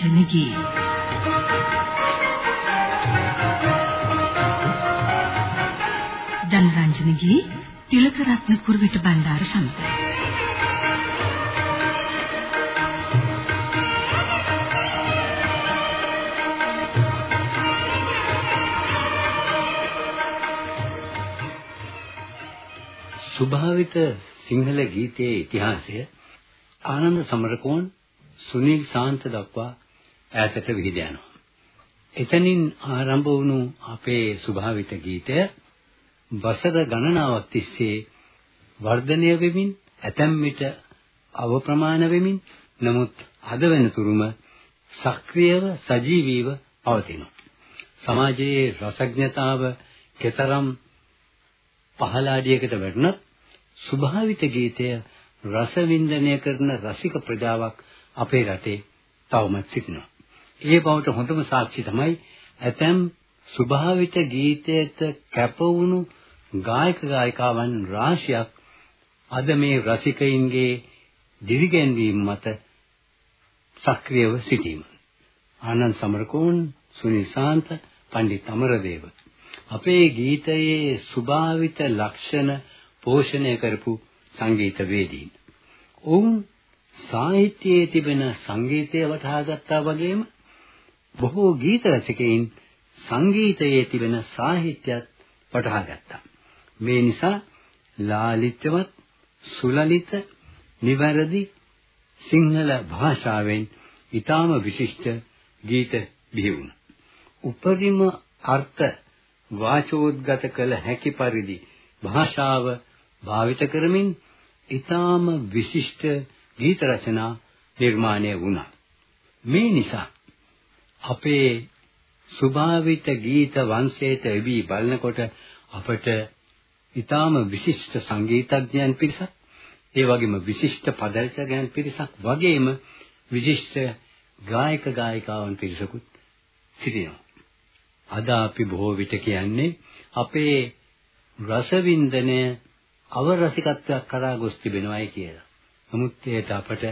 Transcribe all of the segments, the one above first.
ජනරංජනගේ ජනරංජනගේ තිලකරත්න කුරුවිට බණ්ඩාර සමඟ ස්වභාවිත සිංහල ගීතයේ ඉතිහාසය ආනන්ද සමරකෝන් සුනිල් ශාන්ත දක්වා ඈතට විහිද යනවා. එතනින් ආරම්භ වුණු අපේ ස්වභාවිත ගීතය වසර ගණනාවක් තිස්සේ වර්ධනය වෙමින් ඇතැම් විට අවප්‍රමාණ වෙමින් නමුත් අද වෙනතුරුම සක්‍රියව සජීවීව පවතිනවා. සමාජයේ රසඥතාව කතරම් පහළාඩියකට වැටුණත් ස්වභාවිත ගීතය රස වින්දනය කරන රසික ප්‍රජාවක් අපේ රටේ තවමත් සිටිනවා. ඒ බවට හොඳම සාක්ෂි තමයි ඇතැම් ස්වභාවිත ගීතයට කැප වුණු ගායක ගායිකාවන් රාශියක් අද මේ රසිකයින්ගේ දිරිගැන්වීම මත සක්‍රියව සිටීම. ආනන්ද සමරකෝන්, සුනිල් ශාන්ත, පණ්ඩිත් අමරදේව අපේ ගීතයේ ස්වභාවිත ලක්ෂණ පෝෂණය කරපු සංගීතවේදීන්. ඔවුන් සාහිත්‍යයේ තිබෙන සංගීතය වටහා ගත්තා වගේම බොහෝ ගීත රචකයින් සංගීතයේ තිබෙන සාහිත්‍යයත් වටහා ගත්තා. මේ නිසා ලාලිත්‍යවත් සුලලිත නිවැරදි සිංහල භාෂාවෙන් ඊටාම විශිෂ්ට ගීත බිහි වුණා. උපරිම අර්ථ වාචෝද්ගත කළ හැකි පරිදි භාෂාව භාවිත කරමින් ඊටාම විශිෂ්ට ගීත රචනා නිර්මාණය වුණා. මේ නිසා අපේ ස්වභාවිත ගීත වංශයට එවි බලනකොට අපට ඊටාම විශිෂ්ට සංගීතඥයන් පිරිසක් ඒ වගේම විශිෂ්ට පදරචකයන් පිරිසක් වගේම විශිෂ්ට ගායක ගායිකාවන් පිරිසකුත් සිටිනවා. අද අපි බොහෝ විට කියන්නේ අපේ රසවින්දනය අවරසිකත්වයක් කරා ගොස් තිබෙනවායි කියලා. නමුත් ඒට අපට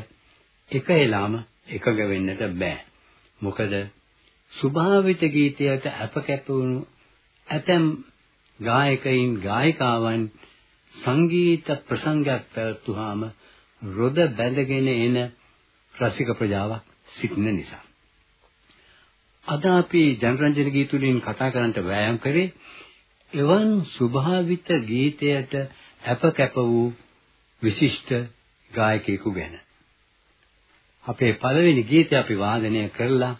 එක එලාම එකග වෙන්නට බෑ. මොකද ස්වභාවිත ගීතයට අපකැප වුණු ඇතැම් ගායකයින් ගායිකාවන් සංගීත ප්‍රසංගයක් පැවැත්වුවාම රොද බැඳගෙන එන රසික ප්‍රජාවක් සිටින නිසා. අද අපි ජනරන්ජන ගීතුලින් කතා කරන්නට වෑයම් කරේ එවන් ස්වභාවිත ගීතයට අපකැප වූ විශිෂ්ට ගායකයෙකු ගැන. අපේ පළවෙනි ගීතය අපි වාදනය කරලා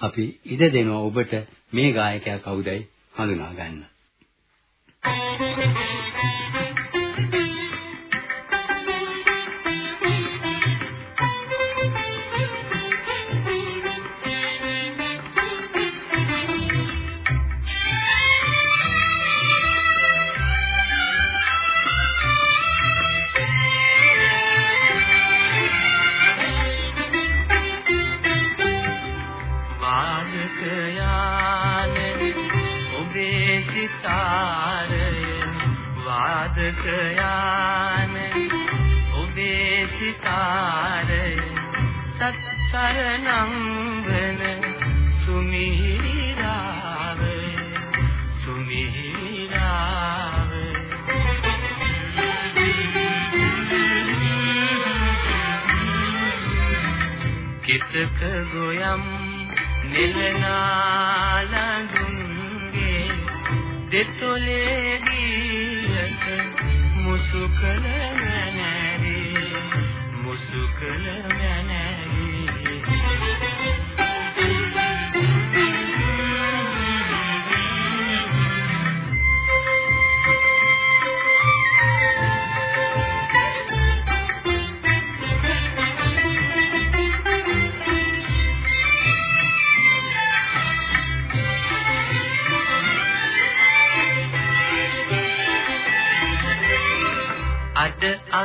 අපි ඉඩ දෙනවා ඔබට මේ ගායකයා කවුදයි හඳුනා ගන්න. Thank you. යාන ඔබේ සිතාරය සත්සරණං වන සුමිහිරාව සුමිහිරාව. කිතක ගොයම් නිලනාලඳුන්ගේ දෙතොලේ මුසුකල මැනරි මුසුකල මැනරි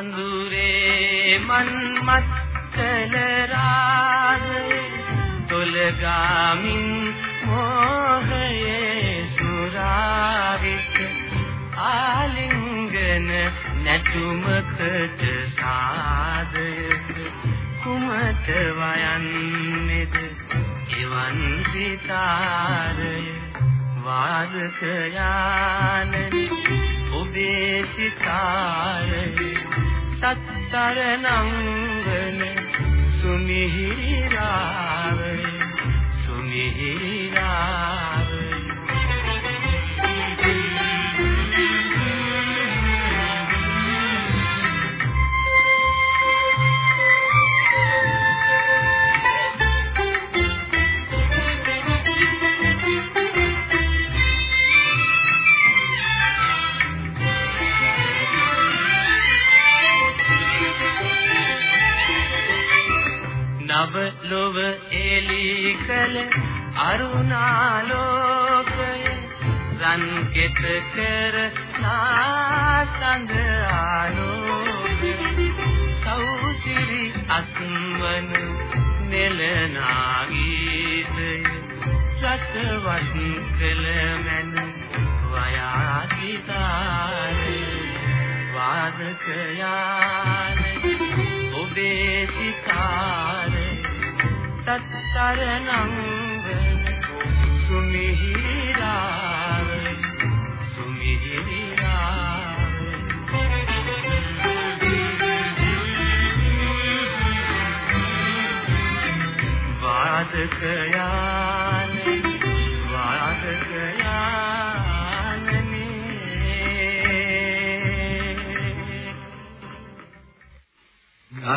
අඳුරේ මන්මත් කල රාගය තොලගාමින් මෝහයේ සුරාවිත ආලිංගන නැතුමකට සාදයක කුමට වයන්නේද? එවන් සිතාරය වාදක යානනි ඔබේ සිතාරය සත්තරණං වන සුමිහිරි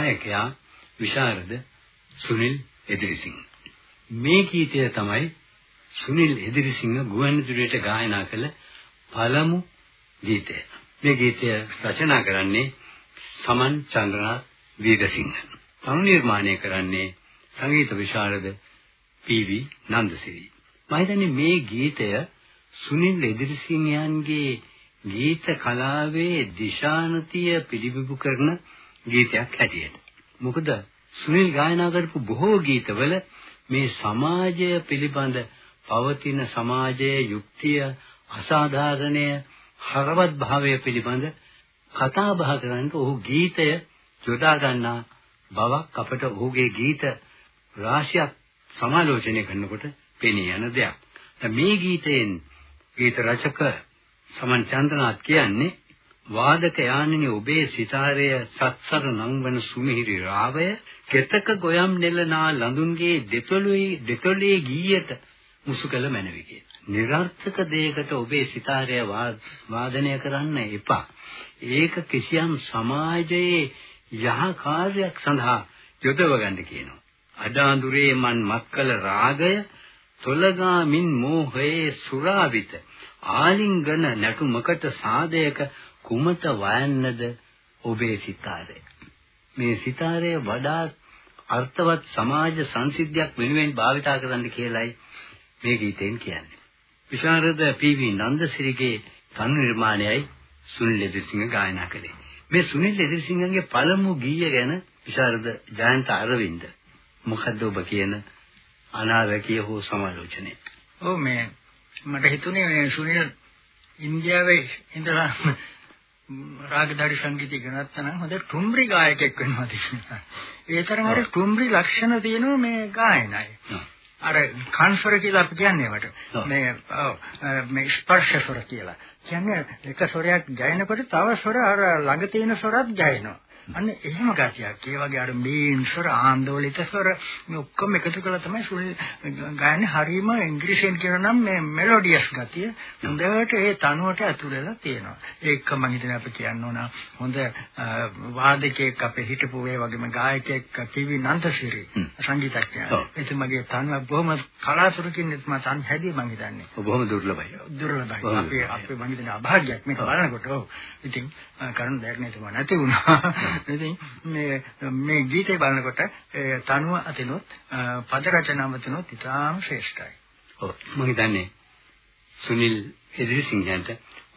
ගායකයා විශාරද සුනිල් එදිරිසිංහ. මේ ගීතය තමයි සුනිල් එදිරිසිංහ ගුවන්විදුලියට ගායනා කළ පළමු ගීතය. මේ ගීතය රචනා කරන්නේ සමන් චන්ද්‍රනාත් වීරසිංහ. තනු නිර්මාණය කරන්නේ සංගීත විශාරද පී.වී. නන්දසිරි. මම හිතන්නේ මේ ගීතය සුනිල් එදිරිසිංහයන්ගේ ගීත කලාවේ දිශානතිය පිළිබිඹු කරන ගීතයක් හැටියට. මොකද සුනිල් ගායනා කරපු බොහෝ ගීතවල මේ සමාජය පිළිබඳ පවතින සමාජයේ යුක්තිය අසාධාරණය හරවත් භාවය පිළිබඳ කතා බහ කරන්න ඔහු ගීතය යොදා ගන්නා බවක් අපට ඔහුගේ ගීත රාශියක් සමාලෝචනය කරනකොට පෙනී යන දෙයක්. දැන් මේ ගීතයෙන් ගීත රචක සමන් චන්ද්‍රනාත් කියන්නේ වාදක යානිනි ඔබේ සිතාරය සත්සර නංවන සුමිහිරි රාවය කෙතක ගොයම් නෙලනා ලඳුන්ගේ දෙතොලේ දෙතොලේ ගීයට මුසුකල මැනවි කිය. නිර්ර්ථක දෙයකට ඔබේ සිතාරය වාදනය කරන්න එපා. ඒක කිසියම් සමාජයේ යහ කාර්යයක් සඳහා යොදව ගන්න කියනවා. අඩාඳුරේ මන් මක්කල රාගය තොලගාමින් මෝහයේ සුරාවිත ආලිංගන නැටුමකට සාදයක කුමත වයන්නද ඔබේ සිතාරය? මේ සිතාරය වඩා අර්ථවත් සමාජ සංසිද්ධියක් වෙනුවෙන් භාවිතා කරන්න කියලයි මේ ගීතෙන් කියන්නේ. විශාරද පී.වී. නන්දසිරිගේ තනු නිර්මාණයයි සුනිල් එදිරිසිංහ ගායනා කළේ. මේ සුනිල් එදිරිසිංහගේ පළමු ගීය ගැන විශාරද ජයන්ත අරවින්ද. මොකද්ද ඔබ කියන අනාවැකිය හෝ සමාලෝචනය? ඔව් මේ මට හිතුනේ මේ සුනිල් ඉන්දියාවේ ඉඳලා රාගධාරි සංගීතය ගෙනත්තා නම් හොඳ ටුම්රි ගායකයෙක් වෙනවා තියෙනවා. ඒ තරම් අර ටුම්රි ලක්ෂණ තියෙනවා මේ ගායනයි. අර කන්ස්වර කියලා අපි කියන්නේ ඒවට. මේ ඔව් මේ ස්පර්ශ ස්වර කියලා. කියන්නේ එක ස්වරයක් ගයනකොට තව ස්වර අර ළඟ තියෙන ස්වරත් ගයනවා. අන්න එහෙම ගතියක්. ඒ වගේ අර මේන් ස්වර ආන්දෝලිත ස්වර මේ ඔක්කොම එකතු කරලා තමයි සුනිල් ගායන්නේ හරීම ඉංග්‍රීසියෙන් කියනවා නම් මේ මෙලොඩියස් ගතිය හොඳට ඒ තනුවට ඇතුල් වෙලා තියෙනවා. ඒක මම හිතන්නේ අපි කියන්න ඕන හොඳ වාදකයෙක් අපේ හිටපු ඒ වගේම ගායකයෙක් ටීවී නන්දසිරි සංගීතඥයා. එතුමගේ තනුව බොහොම කලාතුරකින් මම තන් හැදී මම හිතන්නේ. බොහොම දුර්ලභයි. දුර්ලභයි. අපි අපි මම හිතන්නේ අභාග්‍යයක් මේක බලනකොට. ඔව්. ඉතින් කරුණ දෙයක් නේද මම නැති වුණා. ඉතින් මේ මේ ගීතේ බලනකොට තනුව අතිනොත් පද රචනාව අතිනොත් ඉතාම ශ්‍රේෂ්ඨයි. ඔව් මම හිතන්නේ සුනිල් එදිරිසිංහයන්ට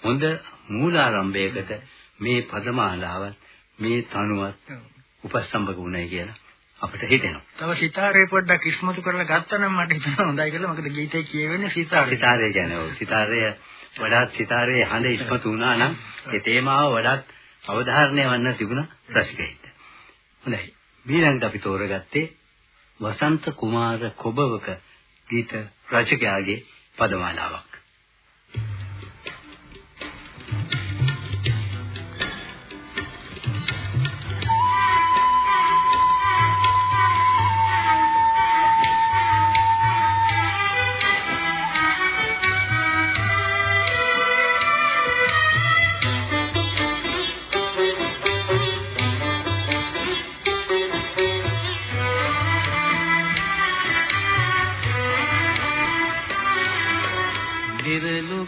හොඳ මූලාරම්භයකට මේ පදමාලාවත් මේ තනුවත් උපස්තම්භක වුණයි කියලා අපිට හිතෙනවා. තව සිතාරේ පොඩ්ඩක් ඉස්මතු කරලා ගත්තා නම් මට හිතෙනවා හොඳයි කියලා. මොකද ගීතේ කියවෙන්නේ සිතාරේ. සිතාරේ කියන්නේ ඔව් සිතාරය වඩාත් සිතාරේ හඬ ඉස්මතු වුණා නම් ඒ තේමාව වඩාත් අවධාරණය වන්න තිබුණා රසිකයින්ට. හොඳයි. ඊළඟට අපි තෝරගත්තේ වසන්ත කුමාර කොබවක ගීත රචකයාගේ පදමාලාවක්.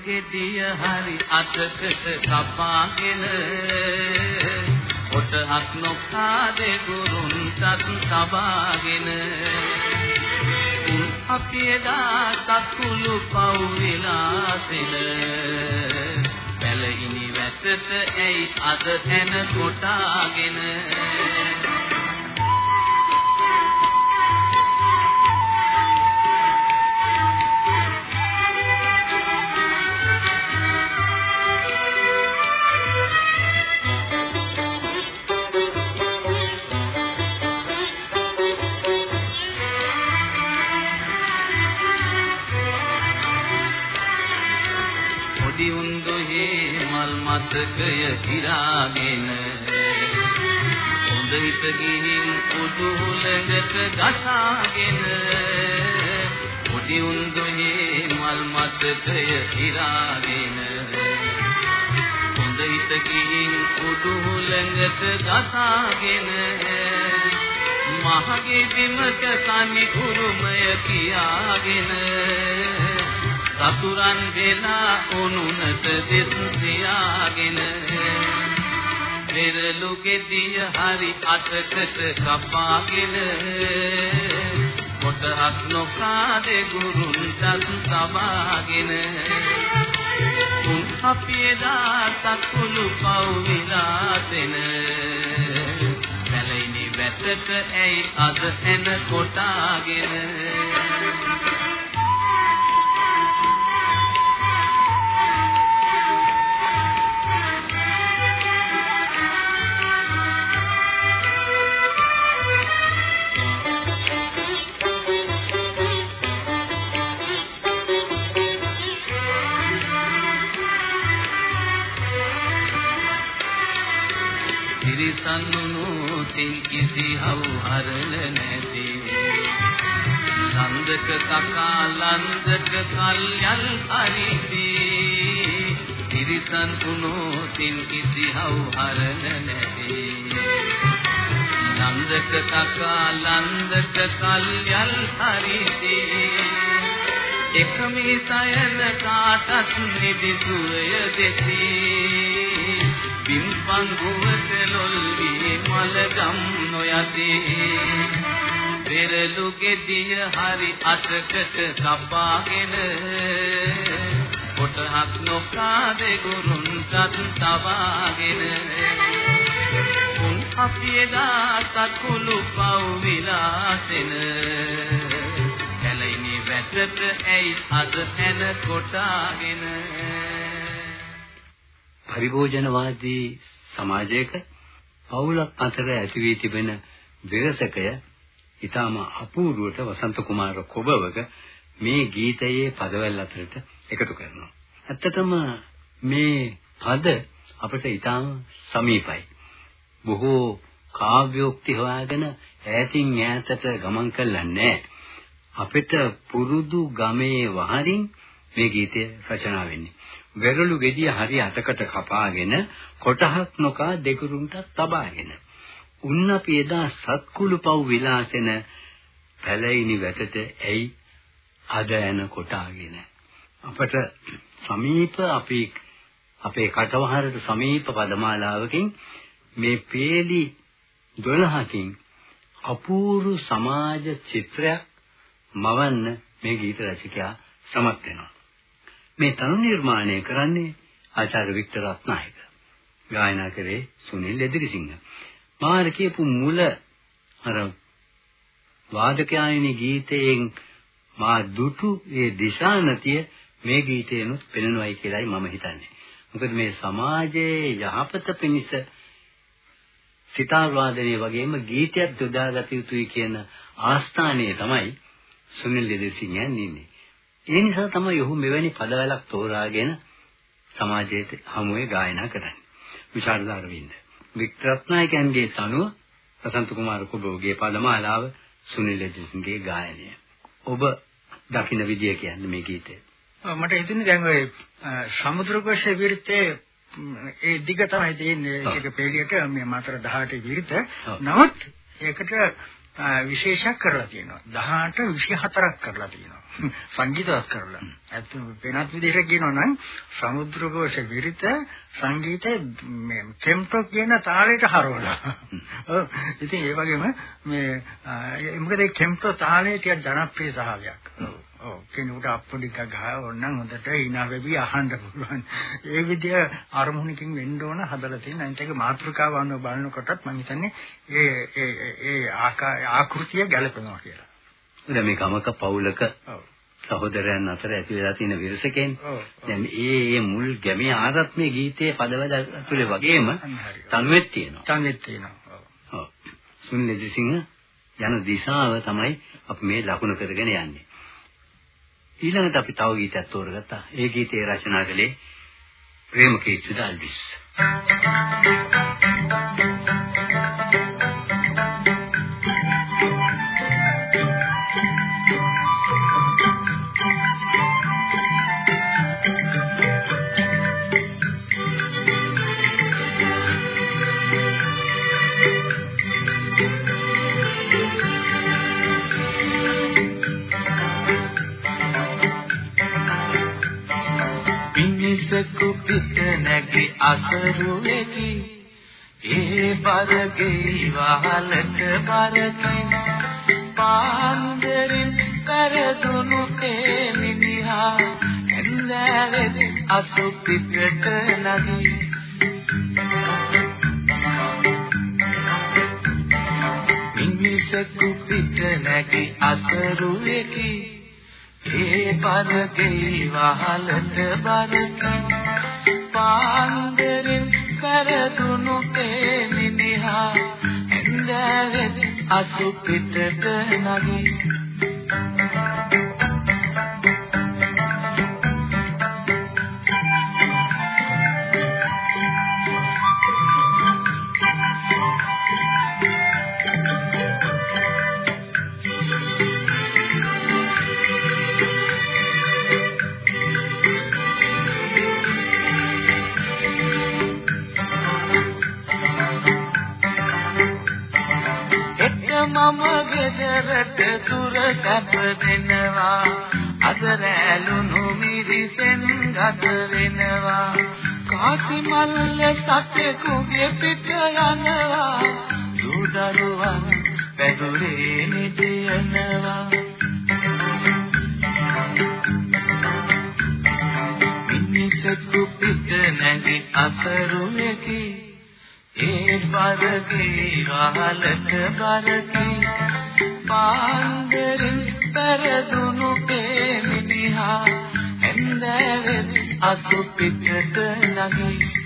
ගෙඩිය හරි අතකට කපාගෙන ඔටහක් නොකාදේ ගුරුන්ටත් සබාගෙන. උන් අපි එදා සත්කුළු පවුවිලාසෙල බැලහිනි වැටට ඇයි අද එන කොටාගෙන. මතකය කිරාගෙන. හොඳ හිත ගිහින් උඩු ළඟට ගසාගෙන. පොඩි උන්දුහේ මල් මතකය කිරාගෙන. හොඳ හිත ගිහින් උඩු ළඟට ගසාගෙන. මහගේ බිමට සනි උරුමය කියාගෙන සතුරන් වෙලා උනුනට දෙස් තියාගෙන පෙරලු ගෙඩිය හරි අතකට කපාගෙන කොටහක් නොකාදේ ගුරුන්ටත් සබාගෙන උන් අපි එදා සත්කුළු පව් විලාසෙන පැලිනි වැටට ඇයි අද එන කොටාගෙන තිරිසන්නුනු තින් කිසි හවුහරල නැති. ලන්දක කකා ලන්දක කල්යල් හරිති තිරිසන්නුනු තින් කිසි හවුහරල නැති. ලන්දක කකා ලන්දක කල්යල් හරිති එකමි සයන කාටත් නිදි සුවය දෙති බිම්පං ගුවට ලොල් වී මල ගම් නොයති. පෙරලු ගෙඩිය හරි අතකට කපාගෙන කොටහක් නොකාදේ ගුරුන්ටත් තවාගෙන උන් අපි එදා සකුළු පව් විලාසෙන. කැලයිනි වැටට ඇයි අද එන කොටාගෙන? පරිභෝජනවාදී සමාජයක පවුලක් අතර ඇති වී තිබෙන විරසකය ඊටම අපූර්වට වසන්ත කුමාර කොබවක මේ ගීතයේ පදවැල් අතරට එකතු කරනවා. ඇත්තටම මේ පද අපිට ඊටම සමීපයි. බොහෝ කාව්‍යෝක්ති හොයාගෙන ඈතින් ඈතට ගමන් කළා නෑ. අපිට පුරුදු ගමේ වහරින් මේ ගීතය රචනා වෙන්නේ. වෙරළු ගෙඩිය හරි අතකට කපාගෙන කොටහක් නොකා දෙකුරුන්ට තබාගෙන. උන්න අපි එදා සත්කුළු පව් විලාසෙන පැලයිනි වැටට ඇයි අද එන කොටාගෙන? අපට සමීප අපි අපේ කටවහරට සමීප පදමාලාවකින් මේ පේලි 12කින් අපූර්ව සමාජ චිත්‍රයක් මවන්න මේ ගීත රචකයා සමත් වෙනවා. මේ තනු නිර්මාණය කරන්නේ ආචාර්ය වික්ටර් රත්නායක. ගායනා කරේ සුනිල් එදිරිසිංහ. මාර කියපු මුල අර වාදකයාණනි ගීතයෙන් මා දුටු ඒ දිශානතිය මේ ගීතේනොත් පෙනෙනවයි කියලායි මම හිතන්නේ. මොකද මේ සමාජයේ යහපත පිණිස සිතාර් වාදනයේ වගේම ගීතයක් යොදාගත යුතුයි කියන ආස්ථානයේ තමයි සුනිල් දෙදෙසිංහයන් ඉන්නේ. ඒ නිසා තමයි ඔහු මෙවැනි පදවලක් තෝරාගෙන සමාජයේ හමුවේ ගායනා කරන්නේ. විශාල දරවින්ද. වික්‍රත්නායකයන්ගේ තනුව වසන්ත කුමාර කුබෝගේ පදමාලාව සුනිල් දෙදෙසිංහගේ ගායනය. ඔබ දකින්න විදිය කියන්නේ මේ ගීතය. මට හිතෙන්නේ දැන් ඔය සමුද්‍රකෝෂ විරිතේ ඒ දිග තමයි තියෙන්නේ ඒක පෙළියට මේ මාතර 18 විරිත. නමුත් ඒකට විශේෂයක් කරලා තියෙනවා. 18 24ක් කරලා තියෙනවා. සංගීතවත් කරලා. ඇත්තම වෙනත් විදිහට කියනවා නම් සමුද්‍රකෝෂ විරිත සංගීතයේ මේ ටෙම්පෝ කියන තාලයට හරවලා. ඔව්. ඉතින් ඒ වගේම මේ මොකද ඒ ටෙම්පෝ තාලයේ ටික ජනප්‍රිය සහගයක්. ඔව්. ඔව් කෙනෙකුට අප්පුඩික ගහවොන්නම් හොඳට hina වෙවි අහන්න පුළුවන්. ඒ විදිය අරමුණකින් වෙන්න ඕන හදලා තියෙන අනිත් එක මාතෘකාව අනුව බලනකොටත් මම හිතන්නේ ඒ ඒ ඒ ආකෘතිය ගැලපෙනවා කියලා. දැන් මේ ගමක පවුලක සහෝදරයන් අතර ඇති වෙලා තියෙන විරසකෙන් දැන් ඒ ඒ මුල් ගැමේ ආරත්මේ ගීතයේ පදවල ඇතුලේ වගේම තනුවෙත් තියෙනවා. තනුවෙත් තියෙනවා. ඔව්. සුනිල් දෙසිංහ යන දිශාව තමයි අපි මේ ලකුණු කරගෙන යන්නේ. ඊළඟට අපි තව ගීතයක් තෝරගත්තා. ඒ ගීතය රචනා කළේ ප්‍රේමකීර්ති ඩල්විස්. නැගි අසරුවේකි. ඒ බරගේ වහලට බරකි. පාන්දරින් කරදුණු ඒ මිනිහා ඇන්දෑවෙත් අසු පිටට නගී. මිනිසකු පිට නැගි අසරුවේකි. ඒ පරගේ වහලට බරකි. පාන්දරින් කරදුණු ඒ මිනිහා ඇඳවෙත් අසු පිටට නගී මම ගෙදරට දුර සැප දෙනවා අද රැළුණු මිරිසෙන් ගත වෙනවා. කාසි මල්ල සතෙකුගේ පිට යනවා. දුදරුවන් පැදුරේ ඒ බරගේ වහලට බරකි. පාන්දරින් පෙරදුණු ඒ මිනිහා ඇන්දෑවෙත් අසු පිටට නගී.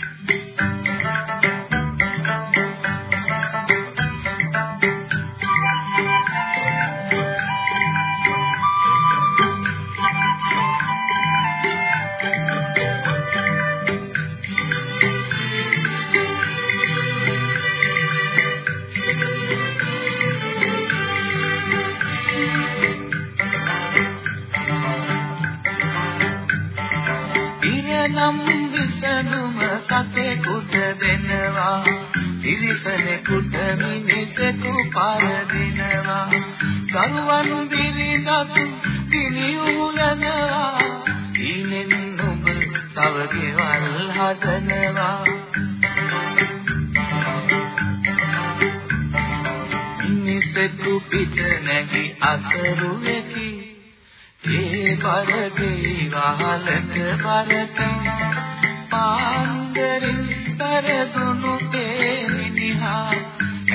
නම් විසඳුම සතෙකුට දෙනවා. තිරිසනෙකුට මිනිසෙකු පර දෙනවා දරුවන් බිරිඳත් දිනි උලනවා ඊනෙන් ඔබ තව ගෙවල් හදනවා. මිනිසෙකු පිට නැගි අසරුවෙකි ඒ පරදී වහලට පරති පාන්දරින් පෙරදුණු ඒ මිනිහා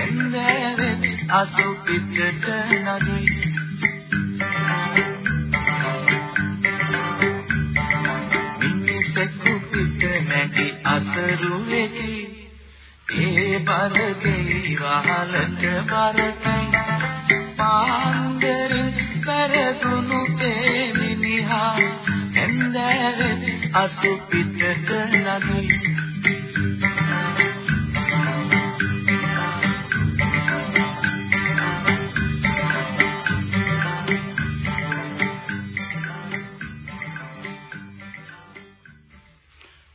එන්දරෙත් අසු පිටට නදී මිනිසෙකු පිට නැති අසරුවේකි. ඒ බරගේ වහලට බරකයි පාන්දරින් පෙරදුණු තේමිනිහා එන්දරේ අසු පිටට නගී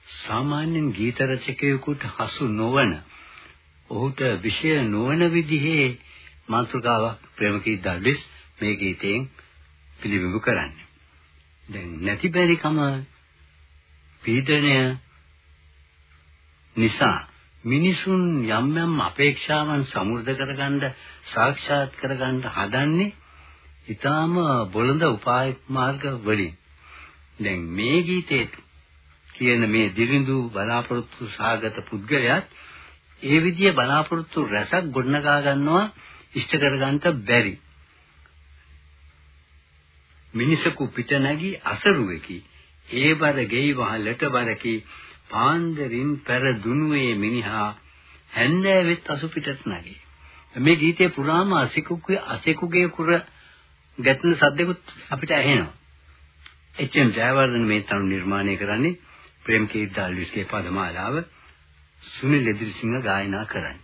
සාමාන්‍යයෙන් ගීත රචකයෙකුට හසු නොවන ඔහුට විෂය නොවන විදිහේ මාතෘකාවක් ප්‍රේමකී දල්විස් මේ ගීතයෙන් පිළිබිඹු කරන්නේ. දැන් නැති බැරිකම පීඩනය නිසා මිනිසුන් යම් යම් අපේක්ෂාවන් සමුර්ධ කරගන්න සාක්ෂාත් කරගන්න හදන්නේ ඊටාම බොළඳ උපාය මාර්ග වලින්. දැන් මේ ගීතේ කියන මේ දිලිඳු බලාපොරොත්තු සාගත පුද්ගලයාත් ඒ විදිය බලාපොරොත්තු රැසක් ගොඩනගා ගන්නවා ඉෂ්ට කරගන්න බැරි. මිනිසකු පිට නැගී අසරුවෙකි. ඒ බර ගෙයි වහලට බරකි පාන්දරින් පෙර දුනුවේ මිනිහා හැන්දෑවෙත් අසු පිටට නැගී. මේ ගීතේ පුරාම අසෙකුගේ අසෙකුගේ කුර ගැටෙන සද්දෙකුත් අපිට ඇහෙනවා. එච්.එම්. ජයවර්ධන මේ තනු නිර්මාණය කරන්නේ ප්‍රේමකී දාල්විස්ගේ පදමාලාව සුනිල් එදිරිසිංහ ගායනා කරන්නේ.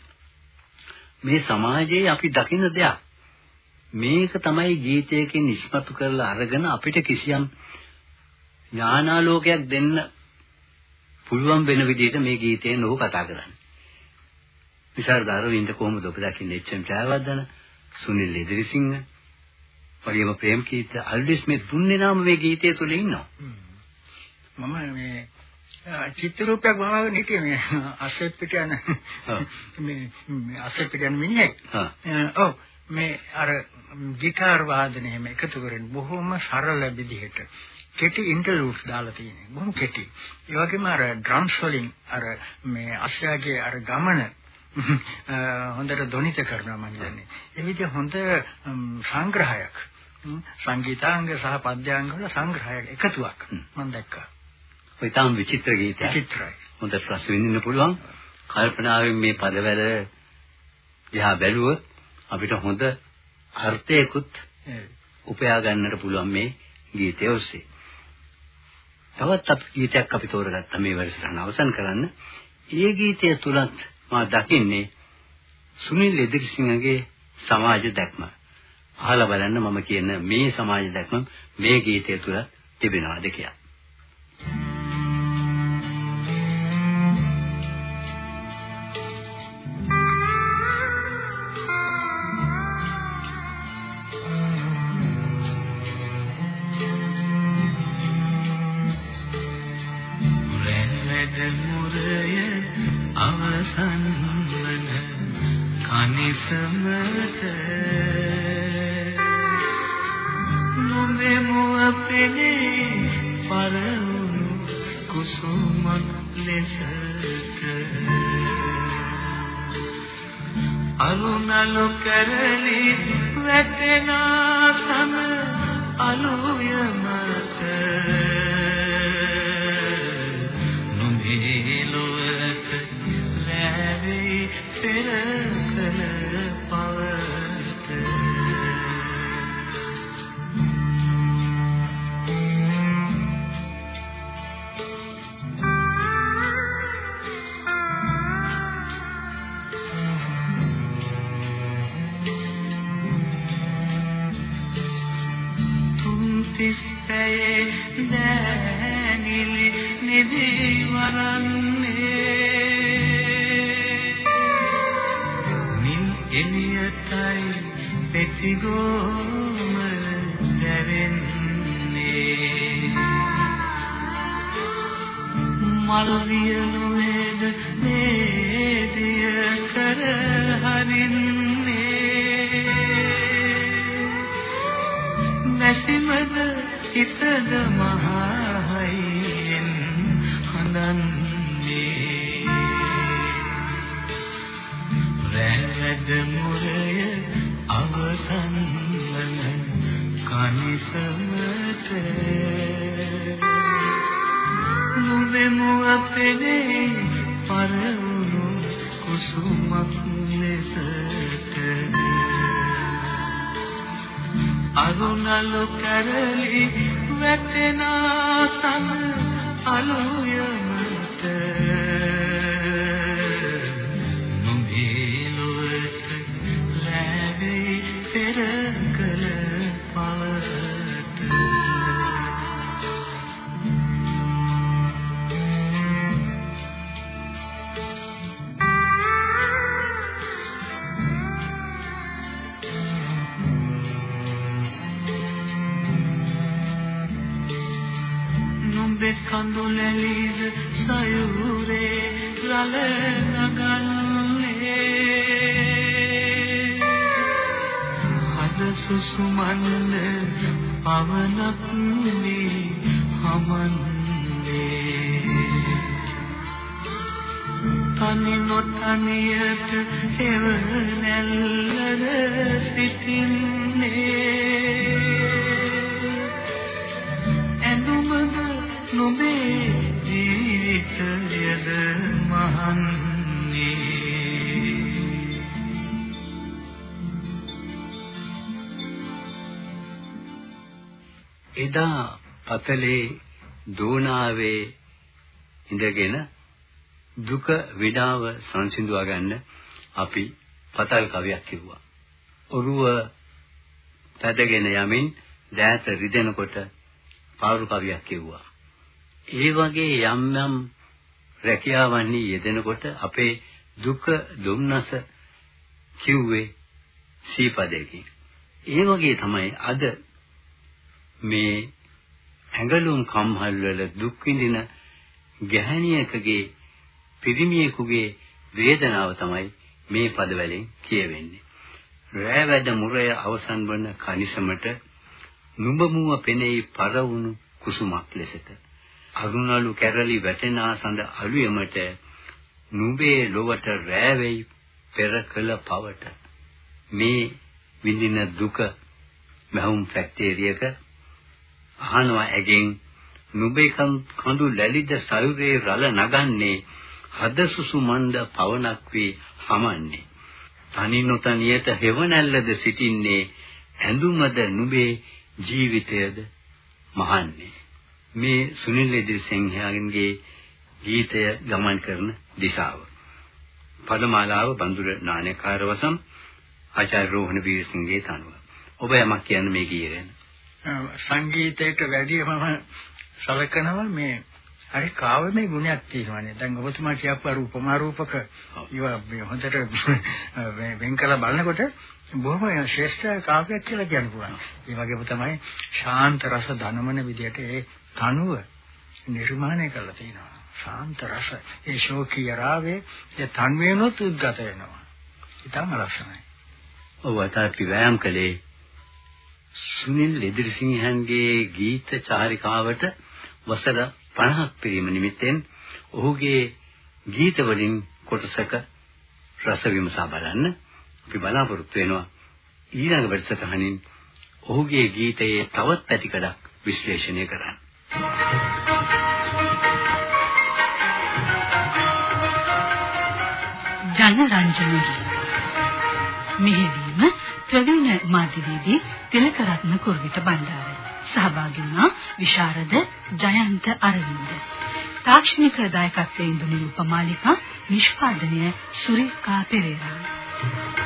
මේ සමාජයේ අපි දකින දෙයක්. මේක තමයි ගීතයකින් ඉස්මතු කරලා අරගෙන අපිට කිසියම් ඥානාලෝකයක් දෙන්න පුළුවන් වෙන විදිහට මේ ගීතයෙන් ඔහු කතා කරන්නේ. විශාරද අරවින්ද කොහොමද ඔබ දකින්නේ එච්.එම්. ජයවර්ධන සුනිල් එදිරිසිංහ වගේම ප්‍රේමකීර්ති අල්විස් මේ තුන් දෙනාම මේ ගීතය තුල ඉන්නවා. මම මේ චිත්‍ර රූපයක් වහගෙන හිටියේ මේ අසෙත් පිට යන මේ අසෙත් පිට යන මිනිහෙක්. ඔව් මේ අර ගිටාර් වාදනය එහෙම එකතු කරගෙන බොහොම සරල විදිහට කෙටි ඉන්ටර්ලූඩ්ස් දාලා තියෙනවා. බොහොම කෙටි. ඒ වගේම අර ඩ්‍රම්ස් වලින් අර මේ අශ්‍රයාගේ අර ගමන හොඳට ධනිත කරනවා මම කියන්නේ. ඒ විදිහ හොඳ සංග්‍රහයක්. සංගීතාංග සහ පද්‍යාංග වල සංග්‍රහයක් එකතුවක් මම දැක්කා. ඔය තාම විචිත්‍ර ගීතයක්. විචිත්‍රයි. හොඳ රස විඳින්න පුළුවන්. කල්පනාවෙන් මේ පදවල දිහා බැලුවොත් අපිට හොඳ අර්ථයකුත් උපයා ගන්නට පුළුවන් මේ ගීතය ඔස්සේ. තවත් අපි ගීතයක් අපි තෝරගත්තා මේ වැඩසටහන අවසන් කරන්න. ඒ ගීතය තුලත් මා දකින්නේ සුනිල් එදිරිසිංහගේ සමාජ දැක්ම. අහලා බලන්න මම කියන මේ සමාජ දැක්ම මේ ගීතය තුල තිබෙනවාද කියලා. අලුනලු කරලි වැටෙනා සම අලුය මත. නුඹේ ලොවට ලැබී පෙර රැඳ මුරය අවසන් වන කනිසමට. නුඹෙමු අපේ පරවුණු කුසුමක් ලෙසට. අරුණලු කරලි වැටෙන සම අලුයමට නුඹේ කඳුලැලිද සයුරේ රළ නගන්නේ? හද සුසුමන්න පවනක් නේ හමන්නේ. තනි නොතනියට එව නැල්ලර සිටින්නේ? ජීවිතයද මහන්නේ එදා පතලේ දෝනාවේ ඉඳගෙන දුක විඩාව සංසිඳුවා ගන්න අපි පතල් කවියක් කිව්වා. ඔරුව පැදගෙන යමින් දෑත රිදෙනකොට පාරු කවියක් කිව්වා. ඒ වගේ යම් යම් රැකියාවන්හි යෙදෙනකොට අපේ දුක දුම්නස කිව්වේ සීපදයකින්. ඒ වගේ තමයි අද මේ ඇඟලුම් කම්හල් වල දුක් විඳින ගැහණියකගේ පිරිමියෙකුගේ වේදනාව තමයි මේ පදවලින් කියවෙන්නේ. රෑ වැඩ මුරය අවසන් වන කනිසමට නුඹ මුව පෙනෙයි පරවුණු කුසුමක් ලෙසට. අරුණලු කැරලි වැටෙන ආසඳ අලුයමට නුඹේ ලොවට රෑවෙයි පෙර කළ පවට. මේ විඳින දුක මහුම් ෆැක්ටේරියක අහනවා ඇගෙන් නුඹේ කඳු ලැලිද සයුරේ රළ නගන්නේ හද සුසුමන්ද පවනක් වේ හමන්නේ තනි නොතනියට හෙවණැල්ලද සිටින්නේ ඇඳුමද නුඹේ ජීවිතයද මහන්නේ මේ සුනිල් එදිරිසිංහයන්ගේ ගීතය ගමන් කරන දිශාව පදමාලාව බඳුර නානකාරවසම් ආචාර්ය රෝහණ වීරසිංහගේ තනුව ඔබ යමක් කියන්න මේ ගීය ගැන සංගීතයට වැඩිය මම සලකනවා මේ හරි කාවමේ ගුණයක් තියෙනවානේ. දැන් ඔබතුමා කියපු අර උපමා රූපක ඒවා මේ හොඳට වෙන් කරලා බලනකොට බොහොම ශ්‍රේෂ්ඨ කාව්‍යයක් කියලා කියන්න පුළුවන්. ඒ වගේම තමයි ශාන්ත රස ධනමන විදියට ඒ තනුව නිර්මාණය කරලා තිනවා. ශාන්ත රස ඒ ශෝකී රාවේ ඒ තන්වේනොත් උද්ගත වෙනවා. ඊටම ලස්සනයි. ඔව් අතාපි වෑයම් කළේ සුනිල් එදිරිසිංහන්ගේ ගීත චාරිකාවට වසර 50ක් පිරීම නිමිත්තෙන් ඔහුගේ ගීත වලින් කොටසක රස විමසා බලන්න අපි බලාපොරොත්තු වෙනවා ඊළඟ වැඩසටහනින් ඔහුගේ ගීතයේ තවත් පැතිකඩක් විශ්ලේෂණය කරන්න. ජනරංජනී මෙහෙවීම ප්‍රවීණ මාධ්‍යවේදී තිලකරත්න කුරුවිට බණ්ඩාර සහභාගී වුණා විශාරද ජයන්ත අරවින්ද. තාක්ෂණික දායකත්වයෙන් දුනු උපමාලිකා නිෂ්පාදනය සුරේකා පෙරේරා.